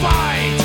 fight.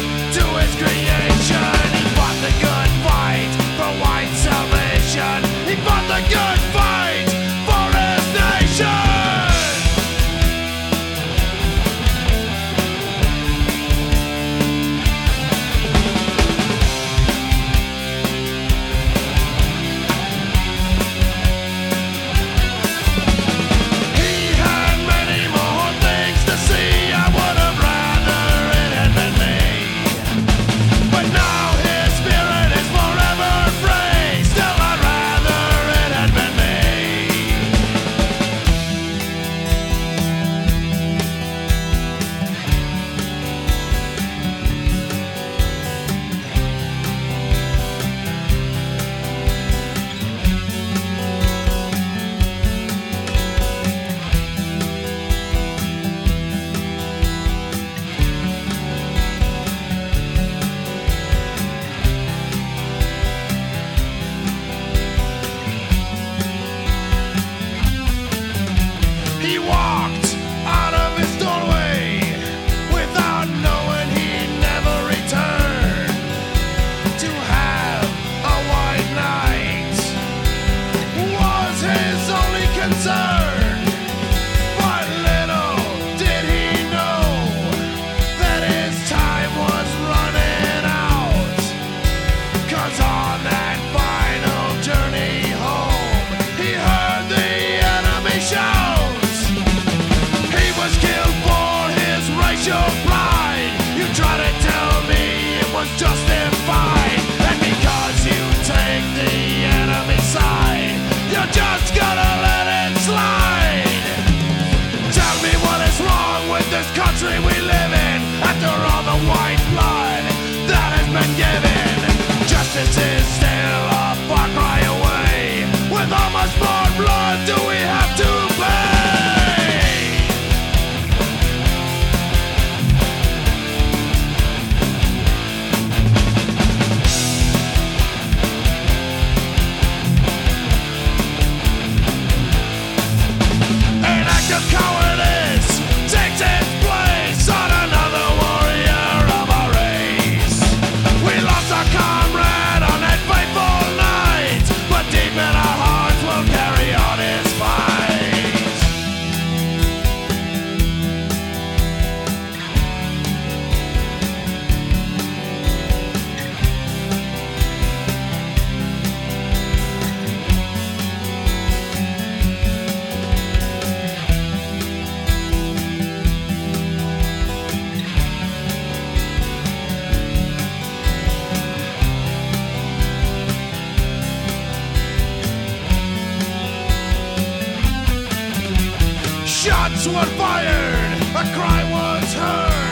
just gonna let it slide. Tell me what is wrong with this country we live in. After all the white blood that has been given, justice is still. Shots were fired, a cry was heard